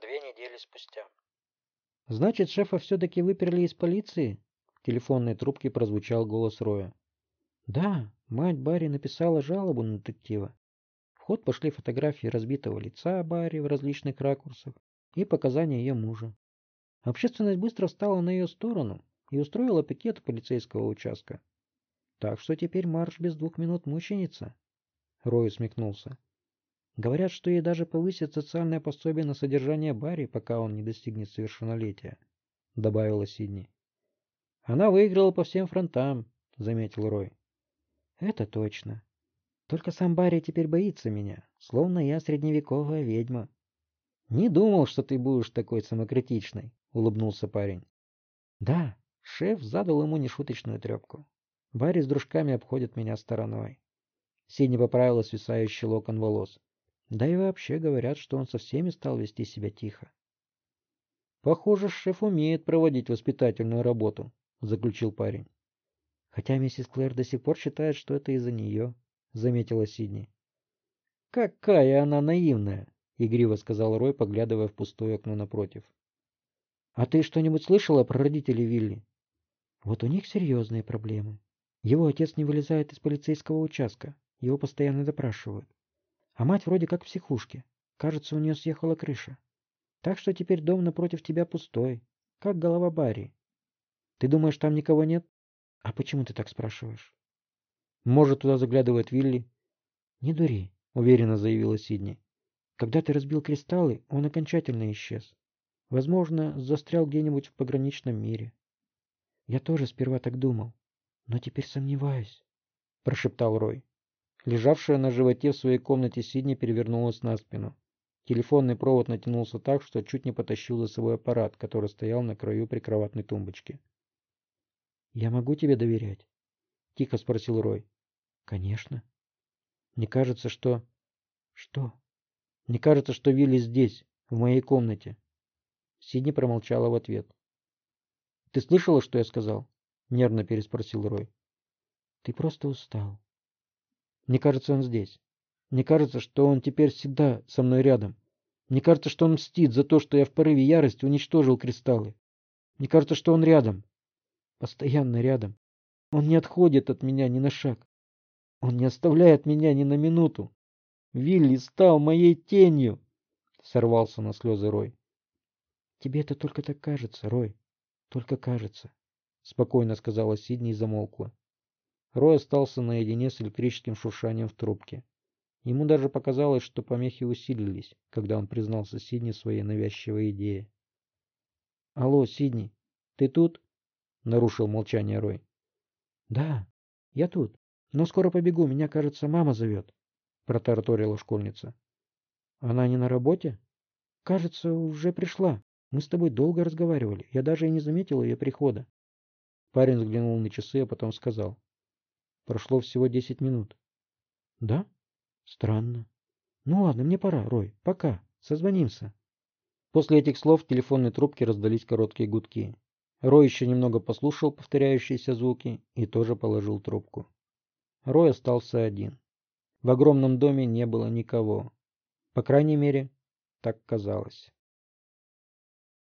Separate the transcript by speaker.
Speaker 1: две недели спустя.
Speaker 2: Значит, шефа все-таки выперли из полиции? В телефонной трубке прозвучал голос Роя. Да, мать Барри написала жалобу на детектива. В ход пошли фотографии разбитого лица Барри в различных ракурсах и показания ее мужа. Общественность быстро встала на ее сторону и устроила пикет полицейского участка. Так что теперь марш без двух минут мученица. Рой усмехнулся. Говорят, что ей даже повысят социальное пособие на содержание Барри, пока он не достигнет совершеннолетия, — добавила Сидни. Она выиграла по всем фронтам, — заметил Рой. Это точно. Только сам Барри теперь боится меня, словно я средневековая ведьма. Не думал, что ты будешь такой самокритичной, — улыбнулся парень. Да, шеф задал ему нешуточную трепку. Барри с дружками обходят меня стороной. Сидни поправила свисающий локон волос. Да и вообще говорят, что он со всеми стал вести себя тихо. Похоже, шеф умеет проводить воспитательную работу, заключил парень. Хотя миссис Клэр до сих пор считает, что это из-за нее, заметила Сидни. Какая она наивная, игриво сказал Рой, поглядывая в пустое окно напротив. А ты что-нибудь слышала про родителей Вилли? Вот у них серьезные проблемы. Его отец не вылезает из полицейского участка. Его постоянно допрашивают. А мать вроде как в психушке. Кажется, у нее съехала крыша. Так что теперь дом напротив тебя пустой, как голова Барри. Ты думаешь, там никого нет? А почему ты так спрашиваешь? Может, туда заглядывает Вилли? Не дури, уверенно заявила Сидни. Когда ты разбил кристаллы, он окончательно исчез. Возможно, застрял где-нибудь в пограничном мире. Я тоже сперва так думал, но теперь сомневаюсь, прошептал Рой. Лежавшая на животе в своей комнате Сидни перевернулась на спину. Телефонный провод натянулся так, что чуть не потащил за собой аппарат, который стоял на краю прикроватной тумбочки. «Я могу тебе доверять?» — тихо спросил Рой. «Конечно. Мне кажется, что...» «Что?» «Мне кажется, что Вилли здесь, в моей комнате». Сидни промолчала в ответ. «Ты слышала, что я сказал?» — нервно переспросил Рой. «Ты просто устал», мне кажется, он здесь. Мне кажется, что он теперь всегда со мной рядом. Мне кажется, что он мстит за то, что я в порыве ярости уничтожил кристаллы. Мне кажется, что он рядом. Постоянно рядом. Он не отходит от меня ни на шаг. Он не оставляет меня ни на минуту. Вилли стал моей тенью. Сорвался на слезы Рой. Тебе это только так кажется, Рой. Только кажется. Спокойно сказала Сидни и замолкла. Рой остался наедине с электрическим шуршанием в трубке. Ему даже показалось, что помехи усилились, когда он признался Сидни своей навязчивой идее. «Алло, Сидни, ты тут?» — нарушил молчание Рой. «Да, я тут, но скоро побегу, меня, кажется, мама зовет», — протараторила школьница. «Она не на работе?» «Кажется, уже пришла. Мы с тобой долго разговаривали, я даже и не заметил ее прихода». Парень взглянул на часы, а потом сказал. Прошло всего десять минут. Да? Странно. Ну ладно, мне пора, Рой. Пока. Созвонимся. После этих слов в телефонной трубке раздались короткие гудки. Рой еще немного послушал повторяющиеся звуки и тоже положил трубку. Рой остался один. В огромном доме не было никого. По крайней мере, так казалось.